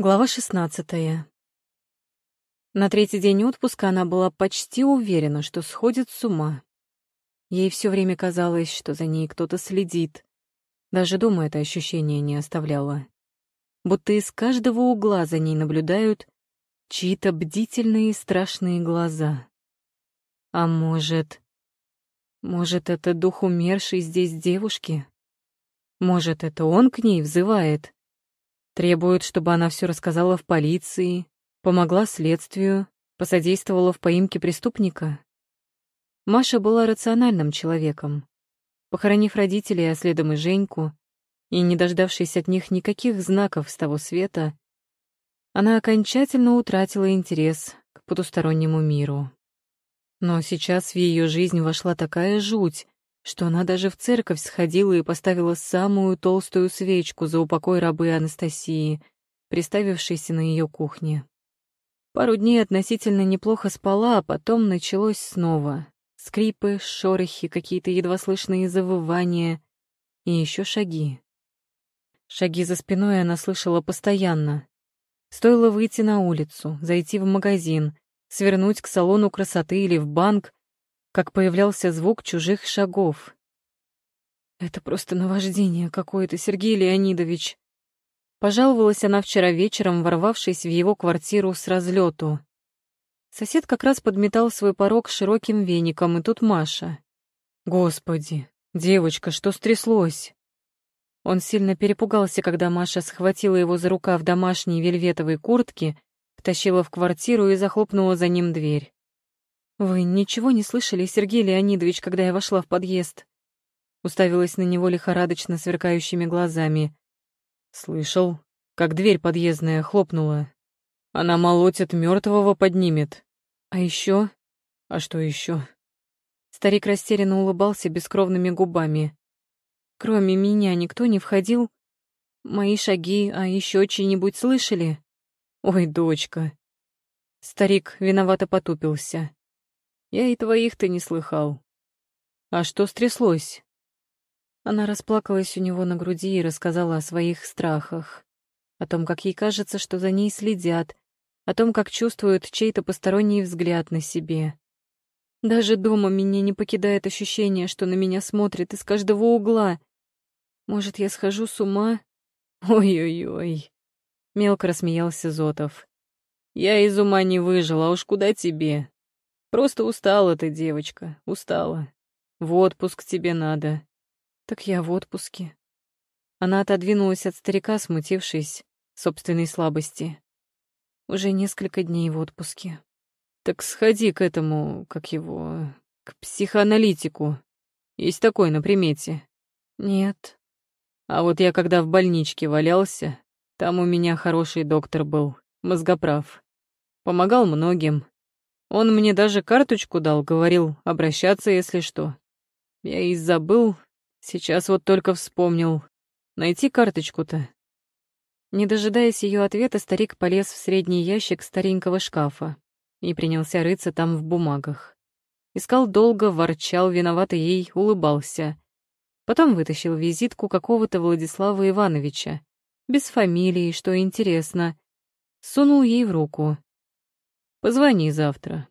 Глава шестнадцатая. На третий день отпуска она была почти уверена, что сходит с ума. Ей все время казалось, что за ней кто-то следит. Даже дома это ощущение не оставляло. Будто из каждого угла за ней наблюдают чьи-то бдительные и страшные глаза. А может... Может, это дух умершей здесь девушки? Может, это он к ней взывает? Требует, чтобы она все рассказала в полиции, помогла следствию, посодействовала в поимке преступника? Маша была рациональным человеком. Похоронив родителей, а следом и Женьку, и не дождавшись от них никаких знаков с того света, она окончательно утратила интерес к потустороннему миру. Но сейчас в ее жизнь вошла такая жуть, что она даже в церковь сходила и поставила самую толстую свечку за упокой рабы Анастасии, приставившейся на ее кухне. Пару дней относительно неплохо спала, а потом началось снова. Скрипы, шорохи, какие-то едва слышные завывания и еще шаги. Шаги за спиной она слышала постоянно. Стоило выйти на улицу, зайти в магазин, свернуть к салону красоты или в банк, как появлялся звук чужих шагов. «Это просто наваждение какое-то, Сергей Леонидович!» Пожаловалась она вчера вечером, ворвавшись в его квартиру с разлету. Сосед как раз подметал свой порог широким веником, и тут Маша. «Господи, девочка, что стряслось?» Он сильно перепугался, когда Маша схватила его за рукав домашней вельветовой куртки, втащила в квартиру и захлопнула за ним дверь. «Вы ничего не слышали, Сергей Леонидович, когда я вошла в подъезд?» Уставилась на него лихорадочно сверкающими глазами. «Слышал, как дверь подъездная хлопнула. Она молотит мертвого поднимет. А еще? А что еще? Старик растерянно улыбался бескровными губами. Кроме меня никто не входил. Мои шаги, а еще чьи-нибудь слышали? Ой, дочка. Старик виновато потупился. Я и твоих-то не слыхал. А что стряслось? Она расплакалась у него на груди и рассказала о своих страхах. О том, как ей кажется, что за ней следят, о том, как чувствует чей-то посторонний взгляд на себе. Даже дома меня не покидает ощущение, что на меня смотрят из каждого угла. Может, я схожу с ума? Ой-ой-ой. Мелко рассмеялся Зотов. Я из ума не выжила, а уж куда тебе? Просто устала ты, девочка, устала. В отпуск тебе надо. Так я в отпуске. Она отодвинулась от старика, смутившись собственной слабости. Уже несколько дней в отпуске. Так сходи к этому, как его, к психоаналитику. Есть такой на примете. Нет. А вот я когда в больничке валялся, там у меня хороший доктор был, мозгоправ. Помогал многим, он мне даже карточку дал, говорил, обращаться, если что. Я и забыл, сейчас вот только вспомнил. Найти карточку-то. Не дожидаясь ее ответа, старик полез в средний ящик старенького шкафа и принялся рыться там в бумагах. Искал долго, ворчал, виновато ей, улыбался. Потом вытащил визитку какого-то Владислава Ивановича, без фамилии, что интересно. Сунул ей в руку. Позвони завтра.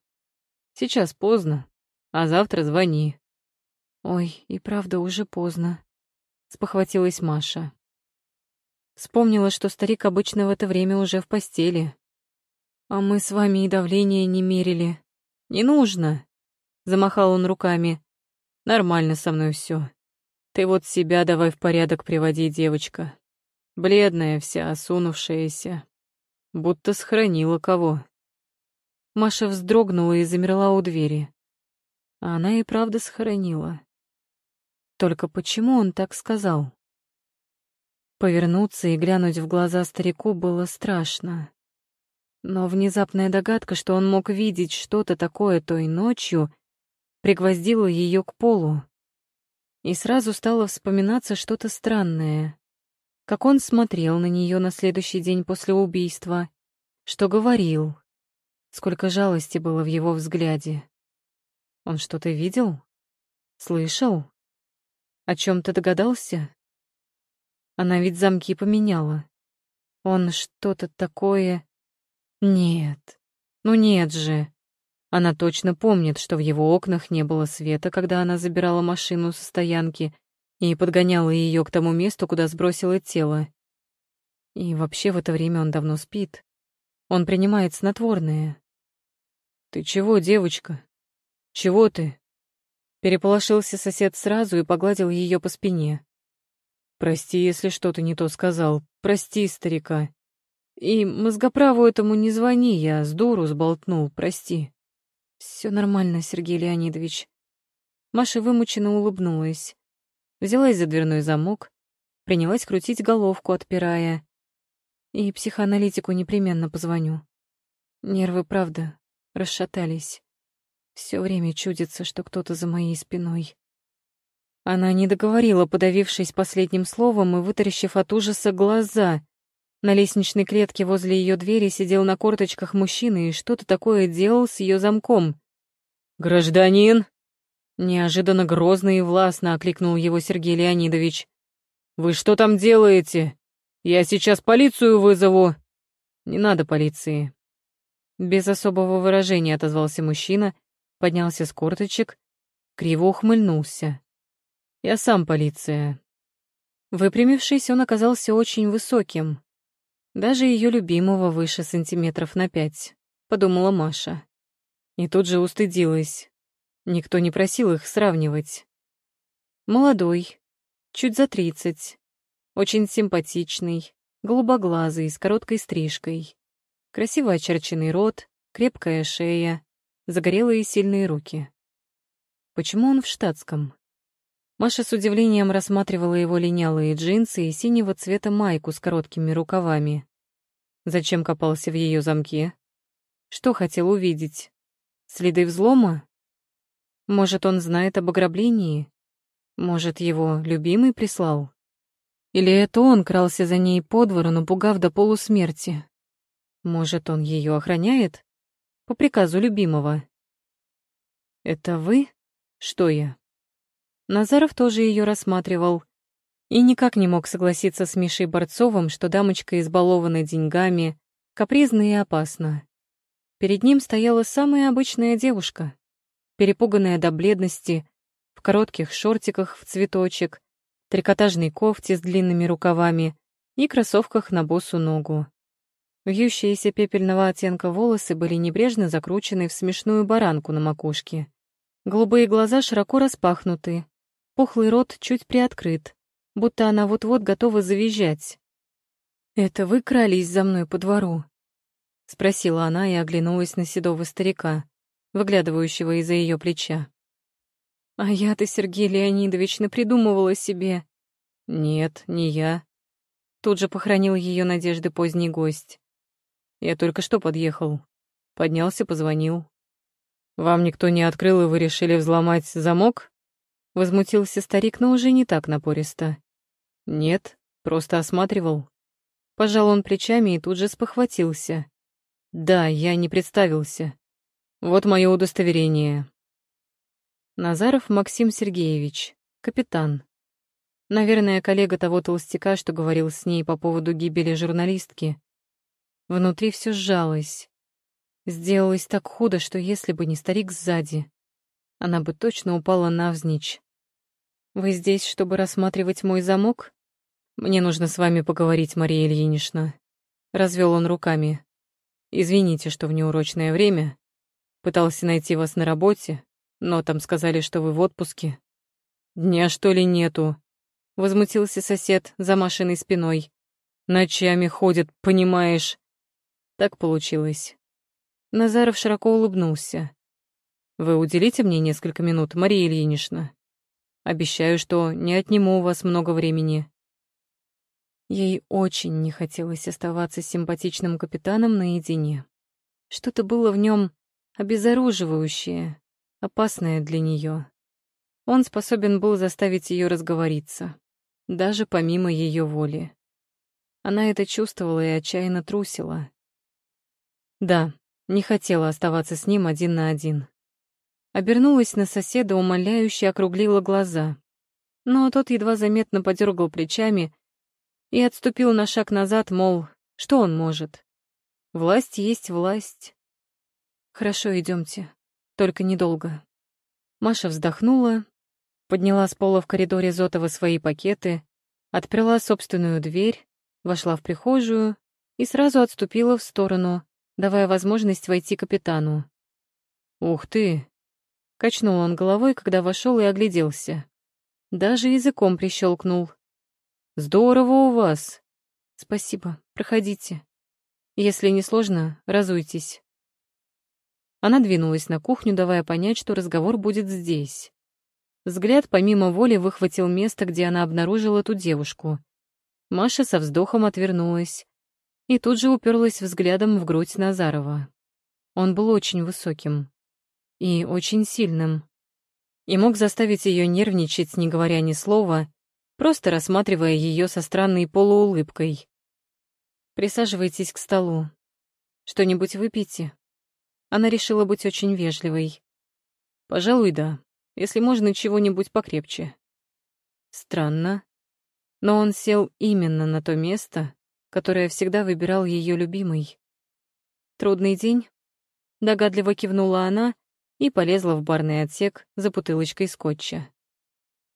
Сейчас поздно, а завтра звони. Ой, и правда уже поздно, спохватилась Маша. Вспомнила, что старик обычно в это время уже в постели. А мы с вами и давление не мерили. Не нужно, замахал он руками. Нормально со мной все. Ты вот себя давай в порядок приводи, девочка. Бледная вся, осунувшаяся. Будто схоронила кого. Маша вздрогнула и замерла у двери. А она и правда схоронила. Только почему он так сказал? Повернуться и глянуть в глаза старику было страшно. Но внезапная догадка, что он мог видеть что-то такое той ночью, пригвоздила ее к полу. И сразу стало вспоминаться что-то странное. Как он смотрел на нее на следующий день после убийства, что говорил, Сколько жалости было в его взгляде. Он что-то видел? Слышал? О чем-то догадался? Она ведь замки поменяла. Он что-то такое... Нет. Ну нет же. Она точно помнит, что в его окнах не было света, когда она забирала машину со стоянки и подгоняла ее к тому месту, куда сбросила тело. И вообще в это время он давно спит. Он принимает снотворное. «Ты чего, девочка? Чего ты?» Переполошился сосед сразу и погладил ее по спине. «Прости, если что-то не то сказал. Прости, старика. И мозгоправу этому не звони, я с дуру сболтнул, прости». Все нормально, Сергей Леонидович. Маша вымученно улыбнулась. Взялась за дверной замок, принялась крутить головку, отпирая. И психоаналитику непременно позвоню. Нервы, правда, расшатались. Все время чудится, что кто-то за моей спиной. Она не договорила, подавившись последним словом и вытаращив от ужаса глаза. На лестничной клетке возле ее двери сидел на корточках мужчина и что-то такое делал с ее замком. «Гражданин!» Неожиданно грозно и властно окликнул его Сергей Леонидович. «Вы что там делаете? Я сейчас полицию вызову!» «Не надо полиции!» Без особого выражения отозвался мужчина, поднялся с корточек, криво ухмыльнулся. «Я сам полиция». Выпрямившись, он оказался очень высоким, даже ее любимого выше сантиметров на пять, подумала Маша. И тут же устыдилась. Никто не просил их сравнивать. Молодой, чуть за тридцать, очень симпатичный, голубоглазый, с короткой стрижкой. Красиво очерченный рот, крепкая шея, загорелые сильные руки. Почему он в штатском? Маша с удивлением рассматривала его линялые джинсы и синего цвета майку с короткими рукавами. Зачем копался в ее замке? Что хотел увидеть? Следы взлома? Может, он знает об ограблении? Может, его любимый прислал? Или это он крался за ней по двору, напугав до полусмерти? Может, он ее охраняет? По приказу любимого. «Это вы? Что я?» Назаров тоже ее рассматривал и никак не мог согласиться с Мишей Борцовым, что дамочка избалована деньгами, капризна и опасна. Перед ним стояла самая обычная девушка, перепуганная до бледности, в коротких шортиках в цветочек, трикотажной кофте с длинными рукавами и кроссовках на босу ногу. Вьющиеся пепельного оттенка волосы были небрежно закручены в смешную баранку на макушке. Голубые глаза широко распахнуты, Пухлый рот чуть приоткрыт, будто она вот-вот готова завизжать. «Это вы крались за мной по двору?» — спросила она и оглянулась на седого старика, выглядывающего из-за ее плеча. «А я-то, Сергей Леонидович, напридумывала себе». «Нет, не я». Тут же похоронил ее надежды поздний гость. «Я только что подъехал. Поднялся, позвонил. Вам никто не открыл, и вы решили взломать замок?» Возмутился старик, но уже не так напористо. Нет, просто осматривал. Пожал он плечами и тут же спохватился. Да, я не представился. Вот мое удостоверение. Назаров Максим Сергеевич, капитан. Наверное, коллега того толстяка, что говорил с ней по поводу гибели журналистки. Внутри все сжалось. Сделалось так худо, что если бы не старик сзади, она бы точно упала навзничь. Вы здесь, чтобы рассматривать мой замок? Мне нужно с вами поговорить, Мария Ильинична. Развел он руками. Извините, что в неурочное время. Пытался найти вас на работе, но там сказали, что вы в отпуске. Дня, что ли, нету? Возмутился сосед за машиной спиной. Ночами ходят, понимаешь? Так получилось. Назаров широко улыбнулся. Вы уделите мне несколько минут, Мария Ильинична? Обещаю, что не отниму у вас много времени». Ей очень не хотелось оставаться с симпатичным капитаном наедине. Что-то было в нем обезоруживающее, опасное для нее. Он способен был заставить ее разговориться, даже помимо ее воли. Она это чувствовала и отчаянно трусила. Да, не хотела оставаться с ним один на один. Обернулась на соседа, умоляюще округлила глаза. Но тот едва заметно подергал плечами и отступил на шаг назад, мол, Что он может? Власть есть власть. Хорошо, идемте. Только недолго. Маша вздохнула, подняла с пола в коридоре Зотова свои пакеты, отперла собственную дверь, вошла в прихожую и сразу отступила в сторону, давая возможность войти капитану. «Ух ты!» — качнул он головой, когда вошел и огляделся. Даже языком прищелкнул. «Здорово у вас!» «Спасибо, проходите. Если не сложно, разуйтесь». Она двинулась на кухню, давая понять, что разговор будет здесь. Взгляд помимо воли выхватил место, где она обнаружила ту девушку. Маша со вздохом отвернулась и тут же уперлась взглядом в грудь Назарова. Он был очень высоким и очень сильным, и мог заставить ее нервничать, не говоря ни слова, просто рассматривая ее со странной полуулыбкой. «Присаживайтесь к столу. Что-нибудь выпейте?» Она решила быть очень вежливой. «Пожалуй, да, если можно чего-нибудь покрепче». Странно, но он сел именно на то место, которое всегда выбирал ее любимый. «Трудный день?» Догадливо кивнула она и полезла в барный отсек за бутылочкой скотча.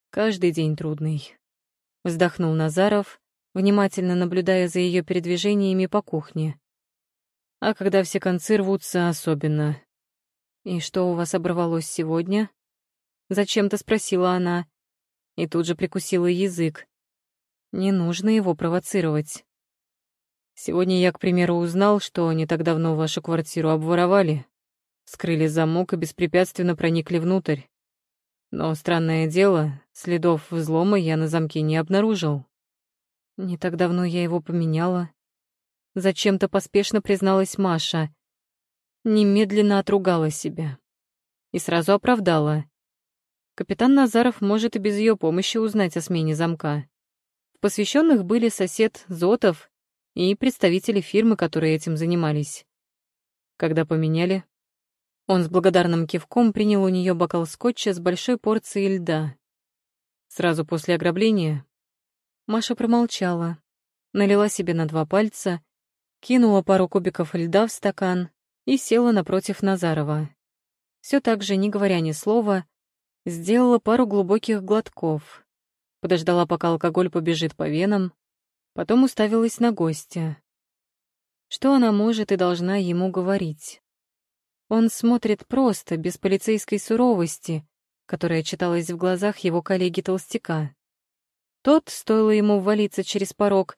«Каждый день трудный», — вздохнул Назаров, внимательно наблюдая за ее передвижениями по кухне. «А когда все концы рвутся, особенно». «И что у вас оборвалось сегодня?» Зачем-то спросила она. И тут же прикусила язык. Не нужно его провоцировать. Сегодня я, к примеру, узнал, что не так давно вашу квартиру обворовали, скрыли замок и беспрепятственно проникли внутрь. Но, странное дело, следов взлома я на замке не обнаружил. Не так давно я его поменяла. Зачем-то поспешно призналась Маша. Немедленно отругала себя. И сразу оправдала. Капитан Назаров может и без ее помощи узнать о смене замка. В посвященных были сосед Зотов и представители фирмы, которые этим занимались. Когда поменяли, он с благодарным кивком принял у нее бокал скотча с большой порцией льда. Сразу после ограбления Маша промолчала, налила себе на два пальца, кинула пару кубиков льда в стакан и села напротив Назарова. Все так же, не говоря ни слова, сделала пару глубоких глотков, подождала, пока алкоголь побежит по венам, потом уставилась на гостя. Что она может и должна ему говорить? Он смотрит просто, без полицейской суровости, которая читалась в глазах его коллеги-толстяка. Тот, стоило ему ввалиться через порог,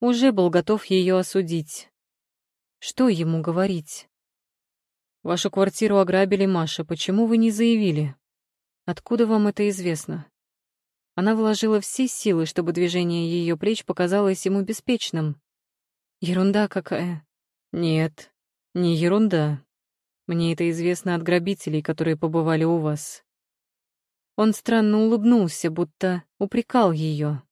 уже был готов ее осудить. Что ему говорить? «Вашу квартиру ограбили, Маша, почему вы не заявили? Откуда вам это известно?» Она вложила все силы, чтобы движение ее плеч показалось ему беспечным. Ерунда какая. Нет, не ерунда. Мне это известно от грабителей, которые побывали у вас. Он странно улыбнулся, будто упрекал ее.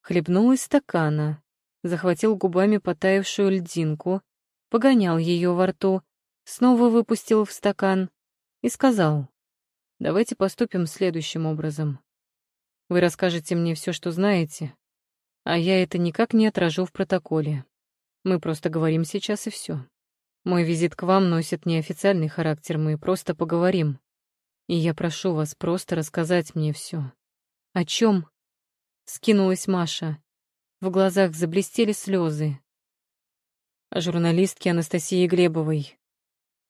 Хлебнул из стакана, захватил губами потаявшую льдинку, погонял ее во рту, снова выпустил в стакан и сказал, «Давайте поступим следующим образом. Вы расскажете мне все, что знаете, а я это никак не отражу в протоколе. Мы просто говорим сейчас и все. Мой визит к вам носит неофициальный характер, мы просто поговорим. И я прошу вас просто рассказать мне все. О чем? Скинулась Маша. В глазах заблестели слезы. О журналистке Анастасии Глебовой.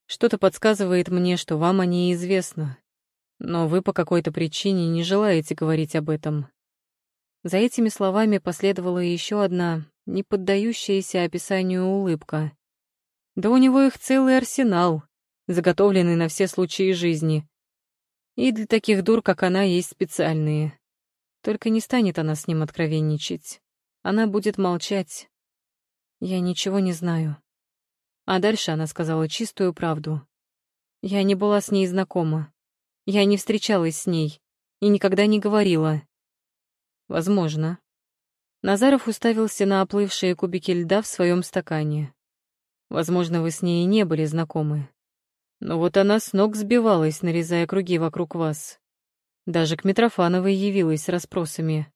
Что-то подсказывает мне, что вам о ней известно. Но вы по какой-то причине не желаете говорить об этом. За этими словами последовала еще одна, не поддающаяся описанию улыбка. Да у него их целый арсенал, заготовленный на все случаи жизни. И для таких дур, как она, есть специальные. Только не станет она с ним откровенничать. Она будет молчать. Я ничего не знаю. А дальше она сказала чистую правду. Я не была с ней знакома. Я не встречалась с ней и никогда не говорила. Возможно. Назаров уставился на оплывшие кубики льда в своем стакане. Возможно, вы с ней не были знакомы. Но вот она с ног сбивалась, нарезая круги вокруг вас. Даже к Митрофановой явилась с расспросами.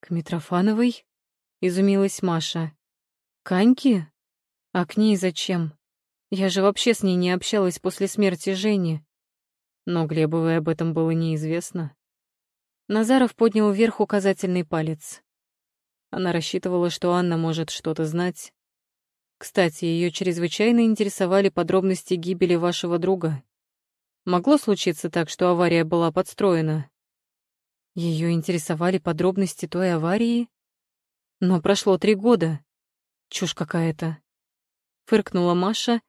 «К Митрофановой?» — изумилась Маша. Каньки? А к ней зачем? Я же вообще с ней не общалась после смерти Жени. Но Глебовой об этом было неизвестно. Назаров поднял вверх указательный палец. Она рассчитывала, что Анна может что-то знать. Кстати, ее чрезвычайно интересовали подробности гибели вашего друга. Могло случиться так, что авария была подстроена. Ее интересовали подробности той аварии? Но прошло три года. Чушь какая-то. Фыркнула Маша,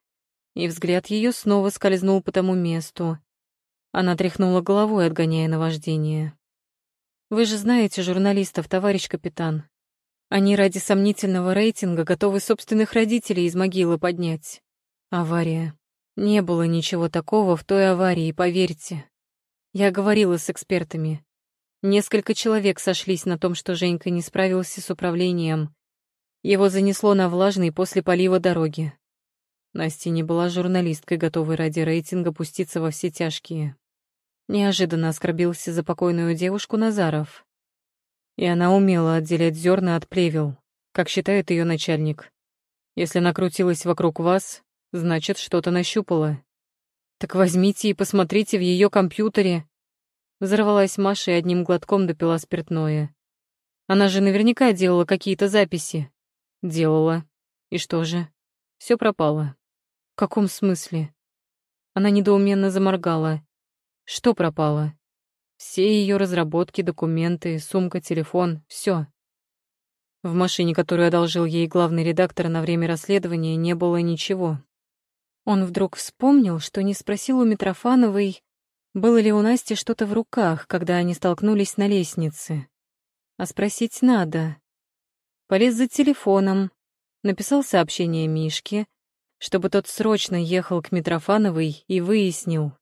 и взгляд ее снова скользнул по тому месту. Она тряхнула головой, отгоняя наваждение. «Вы же знаете журналистов, товарищ капитан. Они ради сомнительного рейтинга готовы собственных родителей из могилы поднять. Авария. Не было ничего такого в той аварии, поверьте. Я говорила с экспертами. Несколько человек сошлись на том, что Женька не справился с управлением. Его занесло на влажный после полива дороги. Настя не была журналисткой, готовой ради рейтинга пуститься во все тяжкие. Неожиданно оскорбился за покойную девушку Назаров. И она умела отделять зерна от плевел, как считает ее начальник. Если накрутилась вокруг вас, значит, что-то нащупала. Так возьмите и посмотрите в ее компьютере. Взорвалась Маша и одним глотком допила спиртное. Она же наверняка делала какие-то записи. Делала. И что же? Все пропало. В каком смысле? Она недоуменно заморгала. Что пропало? Все ее разработки, документы, сумка, телефон, все. В машине, которую одолжил ей главный редактор на время расследования, не было ничего. Он вдруг вспомнил, что не спросил у Митрофановой, было ли у Насти что-то в руках, когда они столкнулись на лестнице. А спросить надо. Полез за телефоном, написал сообщение Мишке, чтобы тот срочно ехал к Митрофановой и выяснил.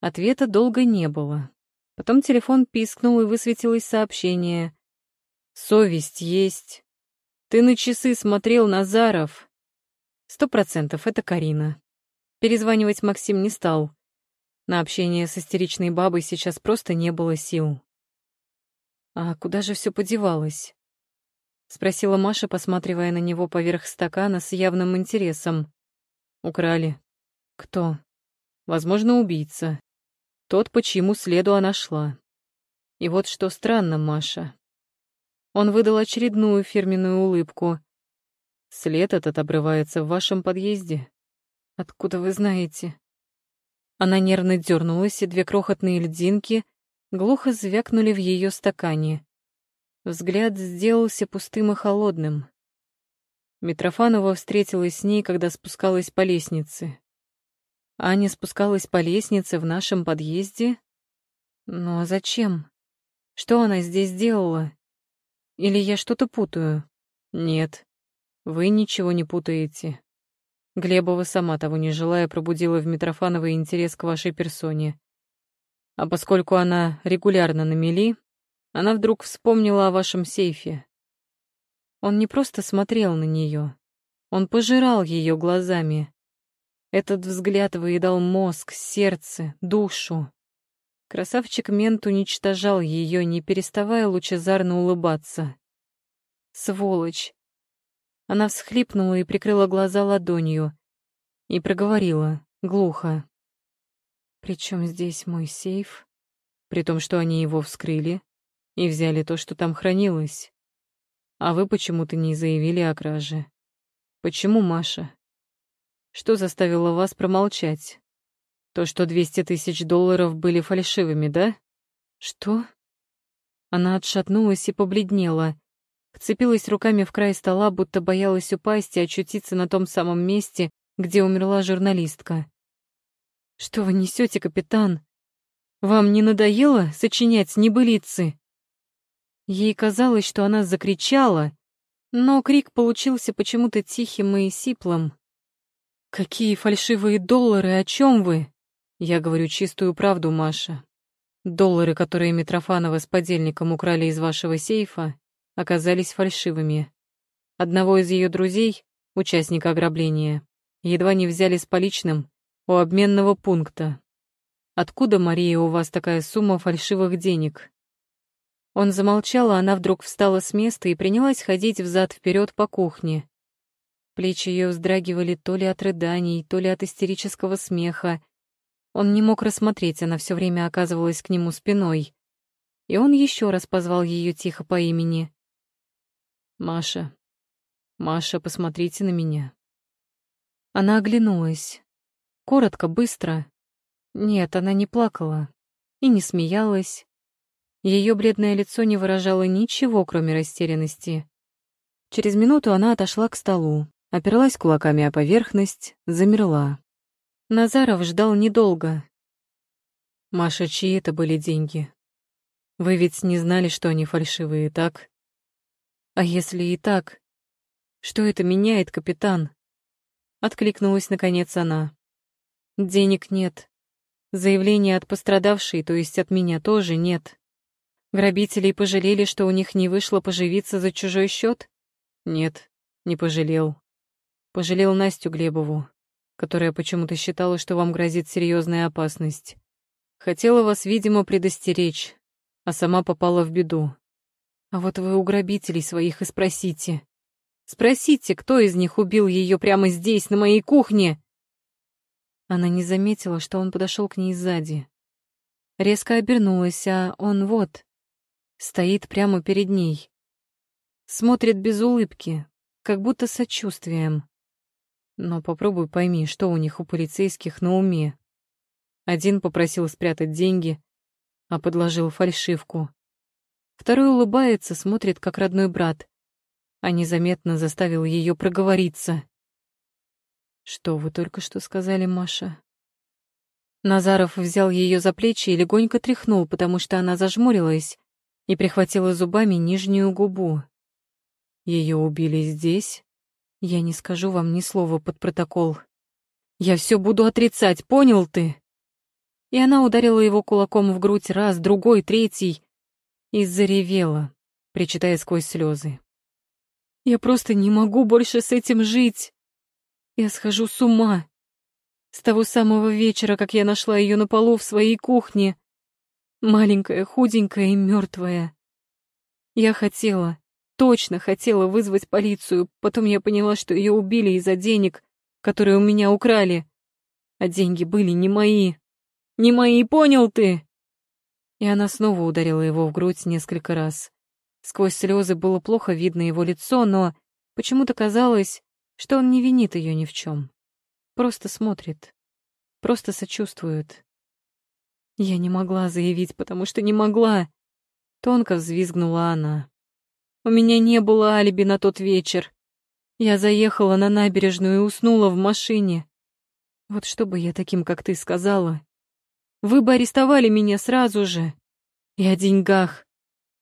Ответа долго не было. Потом телефон пискнул и высветилось сообщение. «Совесть есть. Ты на часы смотрел, Назаров?» Сто процентов это Карина. Перезванивать Максим не стал. На общение с истеричной бабой сейчас просто не было сил. А куда же все подевалось? — спросила Маша, посматривая на него поверх стакана с явным интересом. «Украли. Кто? Возможно, убийца. Тот, по чьему следу она шла. И вот что странно, Маша. Он выдал очередную фирменную улыбку. След этот обрывается в вашем подъезде. Откуда вы знаете? Она нервно дернулась, и две крохотные льдинки глухо звякнули в ее стакане. Взгляд сделался пустым и холодным. Митрофанова встретилась с ней, когда спускалась по лестнице. Аня спускалась по лестнице в нашем подъезде? А зачем? Что она здесь делала? Или я что-то путаю? Нет, вы ничего не путаете. Глебова, сама того не желая, пробудила в Митрофановой интерес к вашей персоне. А поскольку она регулярно на мели, она вдруг вспомнила о вашем сейфе. Он не просто смотрел на нее, он пожирал ее глазами. Этот взгляд выедал мозг, сердце, душу. Красавчик Мент уничтожал ее, не переставая лучезарно улыбаться. Сволочь! Она всхлипнула и прикрыла глаза ладонью и проговорила, глухо. «Причем здесь мой сейф?» При том, что они его вскрыли, и взяли то, что там хранилось. А вы почему-то не заявили о краже. Почему, Маша? Что заставило вас промолчать? То, что 200 тысяч долларов были фальшивыми, да? Что? Она отшатнулась и побледнела. Вцепилась руками в край стола, будто боялась упасть и очутиться на том самом месте, где умерла журналистка. «Что вы несете, капитан? Вам не надоело сочинять небылицы?» Ей казалось, что она закричала, но крик получился почему-то тихим и сиплым. «Какие фальшивые доллары, о чем вы?» Я говорю чистую правду, Маша. Доллары, которые Митрофанова с подельником украли из вашего сейфа, оказались фальшивыми. Одного из ее друзей, участника ограбления, едва не взяли с поличным у обменного пункта. Откуда, Мария, у вас такая сумма фальшивых денег? Он замолчал, а она вдруг встала с места и принялась ходить взад вперед по кухне. Плечи ее вздрагивали то ли от рыданий, то ли от истерического смеха. Он не мог рассмотреть, она все время оказывалась к нему спиной. И он еще раз позвал ее тихо по имени. «Маша, Маша, посмотрите на меня». Она оглянулась. Коротко, быстро. Нет, она не плакала и не смеялась. Ее бледное лицо не выражало ничего, кроме растерянности. Через минуту она отошла к столу, оперлась кулаками о поверхность, замерла. Назаров ждал недолго. «Маша, чьи это были деньги? Вы ведь не знали, что они фальшивые, так?» «А если и так? Что это меняет, капитан?» Откликнулась, наконец, она. «Денег нет. Заявления от пострадавшей, то есть от меня, тоже нет. Грабителей пожалели, что у них не вышло поживиться за чужой счет? Нет, не пожалел. Пожалел Настю Глебову, которая почему-то считала, что вам грозит серьезная опасность. Хотела вас, видимо, предостеречь, а сама попала в беду. А вот вы у грабителей своих и спросите. Спросите, кто из них убил ее прямо здесь, на моей кухне. Она не заметила, что он подошел к ней сзади. Резко обернулась, а он вот, стоит прямо перед ней. Смотрит без улыбки, как будто сочувствием. Но попробуй пойми, что у них у полицейских на уме. Один попросил спрятать деньги, а подложил фальшивку. Второй улыбается, смотрит, как родной брат, а незаметно заставил ее проговориться. «Что вы только что сказали, Маша?» Назаров взял ее за плечи и легонько тряхнул, потому что она зажмурилась и прихватила зубами нижнюю губу. Ее убили здесь, я не скажу вам ни слова под протокол. Я все буду отрицать, понял ты? И она ударила его кулаком в грудь раз, другой, третий и заревела, причитая сквозь слезы. Я просто не могу больше с этим жить. Я схожу с ума. С того самого вечера, как я нашла ее на полу в своей кухне. Маленькая, худенькая и мертвая. Я хотела, точно хотела вызвать полицию, потом я поняла, что ее убили из-за денег, которые у меня украли. А деньги были не мои. Не мои, понял ты? И она снова ударила его в грудь несколько раз. Сквозь слезы было плохо видно его лицо, но почему-то казалось, что он не винит ее ни в чем. Просто смотрит. Просто сочувствует. Я не могла заявить, потому что не могла. Тонко взвизгнула она. У меня не было алиби на тот вечер. Я заехала на набережную и уснула в машине. Вот что бы я таким, как ты, сказала? Вы бы арестовали меня сразу же. И о деньгах.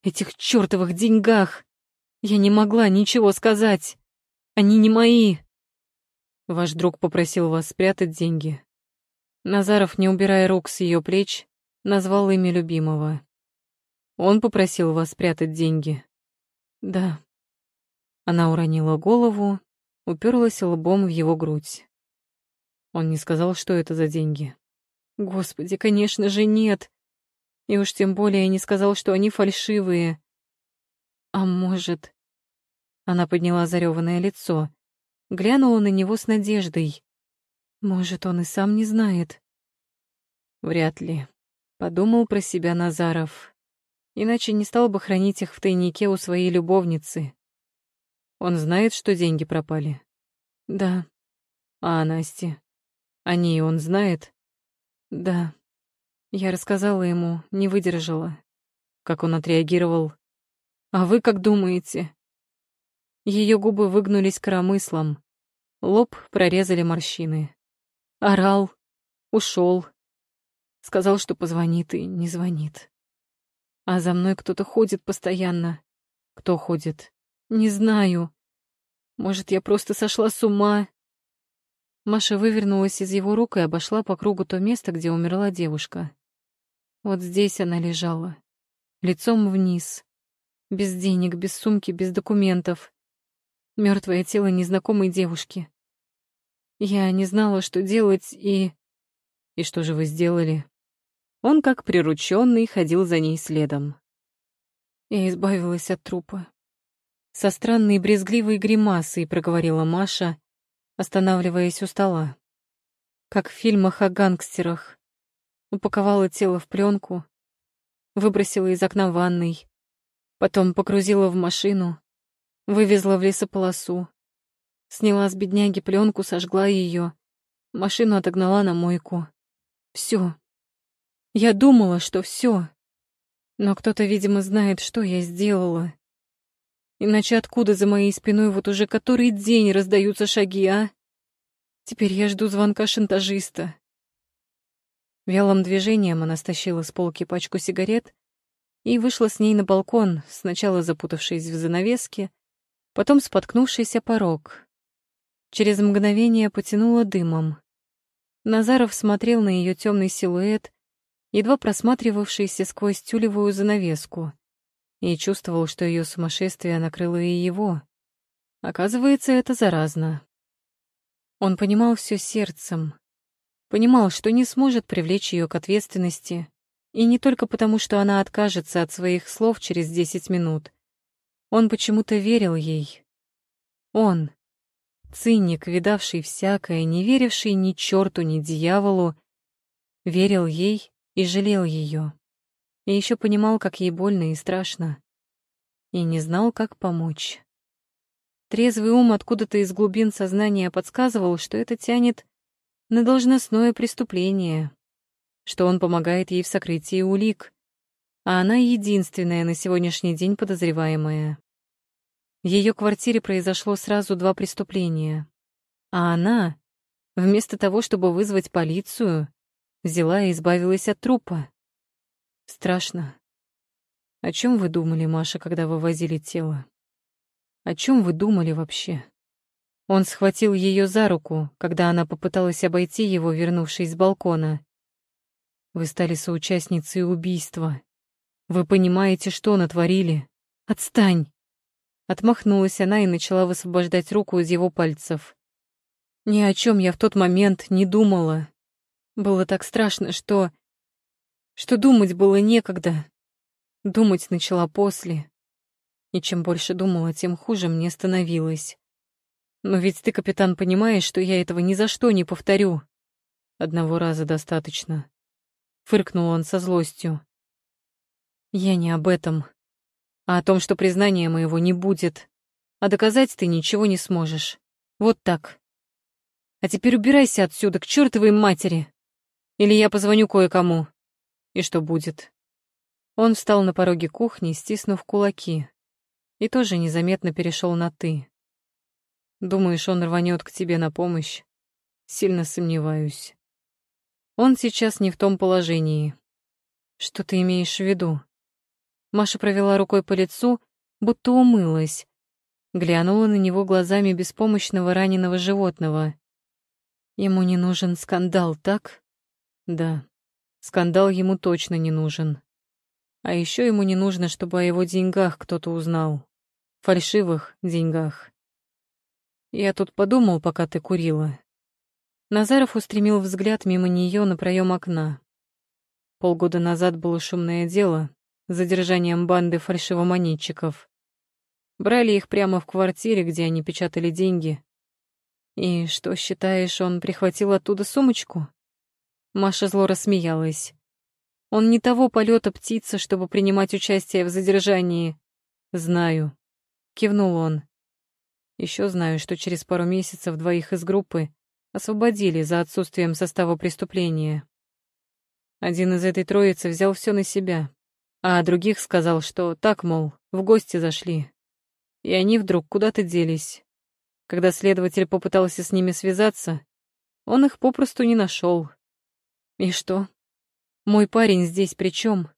Этих чертовых деньгах. Я не могла ничего сказать. Они не мои. Ваш друг попросил вас спрятать деньги. Назаров, не убирая рук с ее плеч, назвал имя любимого. Он попросил вас спрятать деньги. Да. Она уронила голову, уперлась лбом в его грудь. Он не сказал, что это за деньги. Господи, конечно же, нет. И уж тем более не сказал, что они фальшивые. А может... Она подняла зареванное лицо, глянула на него с надеждой. Может, он и сам не знает. Вряд ли. Подумал про себя Назаров иначе не стал бы хранить их в тайнике у своей любовницы. Он знает, что деньги пропали? Да. А о Насте? О ней он знает? Да. Я рассказала ему, не выдержала. Как он отреагировал? А вы как думаете? Ее губы выгнулись коромыслом. Лоб прорезали морщины. Орал, ушел. Сказал, что позвонит и не звонит. А за мной кто-то ходит постоянно. Кто ходит? Не знаю. Может, я просто сошла с ума? Маша вывернулась из его рук и обошла по кругу то место, где умерла девушка. Вот здесь она лежала. Лицом вниз. Без денег, без сумки, без документов. Мертвое тело незнакомой девушки. Я не знала, что делать, и... И что же вы сделали? Он, как прирученный, ходил за ней следом. Я избавилась от трупа. Со странной брезгливой гримасой проговорила Маша, останавливаясь у стола. Как в фильмах о гангстерах. Упаковала тело в пленку, выбросила из окна ванной, потом погрузила в машину, вывезла в лесополосу, сняла с бедняги пленку, сожгла ее, машину отогнала на мойку. Все. Я думала, что все. Но кто-то, видимо, знает, что я сделала. Иначе откуда за моей спиной вот уже который день раздаются шаги, а? Теперь я жду звонка шантажиста. Вялым движением она стащила с полки пачку сигарет и вышла с ней на балкон, сначала запутавшись в занавеске, потом споткнувшись о порог. Через мгновение потянула дымом. Назаров смотрел на ее темный силуэт, едва просматривавшийся сквозь тюлевую занавеску, и чувствовал, что ее сумасшествие накрыло и его. Оказывается, это заразно. Он понимал все сердцем, понимал, что не сможет привлечь ее к ответственности, и не только потому, что она откажется от своих слов через десять минут. Он почему-то верил ей. Он, циник, видавший всякое, не веривший ни черту, ни дьяволу, верил ей и жалел ее. И еще понимал, как ей больно и страшно. И не знал, как помочь. Трезвый ум откуда-то из глубин сознания подсказывал, что это тянет на должностное преступление, что он помогает ей в сокрытии улик, а она единственная на сегодняшний день подозреваемая. В ее квартире произошло сразу два преступления, а она, вместо того, чтобы вызвать полицию, взяла и избавилась от трупа. Страшно. О чем вы думали, Маша, когда вывозили тело? О чем вы думали вообще? Он схватил ее за руку, когда она попыталась обойти его, вернувшись с балкона. Вы стали соучастницей убийства. Вы понимаете, что натворили? Отстань! Отмахнулась она и начала высвобождать руку из его пальцев. Ни о чем я в тот момент не думала. Было так страшно, что... Что думать было некогда. Думать начала после. И чем больше думала, тем хуже мне становилось. Но ведь ты, капитан, понимаешь, что я этого ни за что не повторю. Одного раза достаточно. Фыркнул он со злостью. Я не об этом а о том, что признания моего не будет. А доказать ты ничего не сможешь. Вот так. А теперь убирайся отсюда, к чертовой матери. Или я позвоню кое-кому. И что будет? Он встал на пороге кухни, стиснув кулаки, и тоже незаметно перешел на «ты». Думаешь, он рванет к тебе на помощь? Сильно сомневаюсь. Он сейчас не в том положении. Что ты имеешь в виду? Маша провела рукой по лицу, будто умылась. Глянула на него глазами беспомощного раненого животного. Ему не нужен скандал, так? Да, скандал ему точно не нужен. А еще ему не нужно, чтобы о его деньгах кто-то узнал. Фальшивых деньгах. Я тут подумал, пока ты курила. Назаров устремил взгляд мимо нее на проем окна. Полгода назад было шумное дело, задержанием банды фальшивомонетчиков. Брали их прямо в квартире, где они печатали деньги. И что, считаешь, он прихватил оттуда сумочку? Маша зло рассмеялась. Он не того полета птица, чтобы принимать участие в задержании. Знаю. Кивнул он. Еще знаю, что через пару месяцев двоих из группы освободили за отсутствием состава преступления. Один из этой троицы взял все на себя, а других сказал, что так, мол, в гости зашли. И они вдруг куда-то делись. Когда следователь попытался с ними связаться, он их попросту не нашел. И что? Мой парень здесь при чем?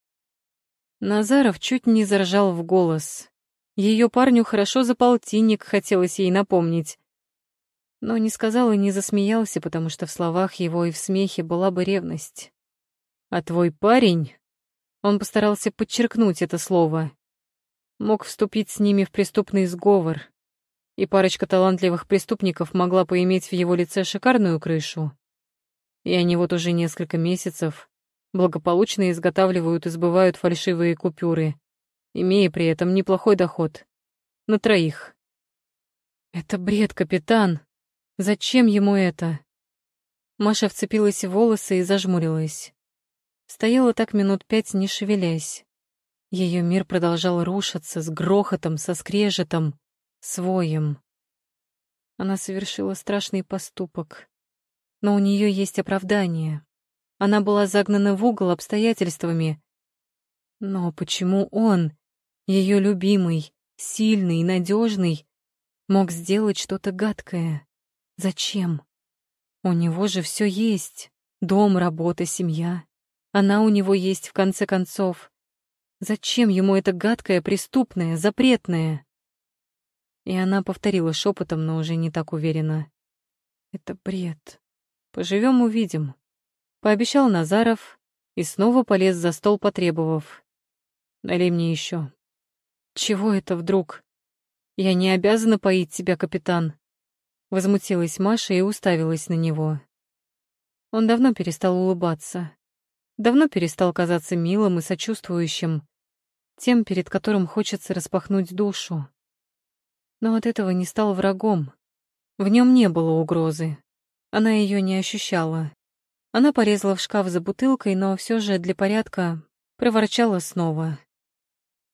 Назаров чуть не заржал в голос. Ее парню хорошо за полтинник хотелось ей напомнить. Но не сказал и не засмеялся, потому что в словах его и в смехе была бы ревность. «А твой парень?» Он постарался подчеркнуть это слово. Мог вступить с ними в преступный сговор, и парочка талантливых преступников могла поиметь в его лице шикарную крышу. И они вот уже несколько месяцев благополучно изготавливают и сбывают фальшивые купюры, имея при этом неплохой доход. На троих. «Это бред, капитан!» Зачем ему это? Маша вцепилась в волосы и зажмурилась. Стояла так минут пять, не шевелясь. Ее мир продолжал рушиться с грохотом, со скрежетом, своим. Она совершила страшный поступок. Но у нее есть оправдание. Она была загнана в угол обстоятельствами. Но почему он, ее любимый, сильный и надежный, мог сделать что-то гадкое? Зачем? У него же все есть. Дом, работа, семья. Она у него есть в конце концов. Зачем ему это гадкое, преступное, запретное? И она повторила шепотом, но уже не так уверенно. Это бред. Поживем, увидим. Пообещал Назаров и снова полез за стол, потребовав. Налей мне еще. Чего это вдруг? Я не обязана поить тебя, капитан. Возмутилась Маша и уставилась на него. Он давно перестал улыбаться. Давно перестал казаться милым и сочувствующим, тем, перед которым хочется распахнуть душу. Но от этого не стал врагом. В нем не было угрозы. Она ее не ощущала. Она порезала в шкаф за бутылкой, но все же для порядка проворчала снова.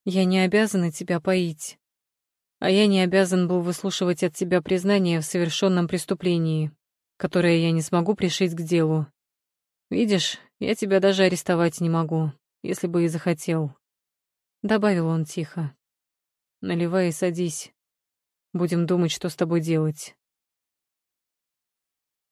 «Я не обязана тебя поить а я не обязан был выслушивать от тебя признание в совершенном преступлении, которое я не смогу пришить к делу. Видишь, я тебя даже арестовать не могу, если бы и захотел. Добавил он тихо. Наливай и садись. Будем думать, что с тобой делать.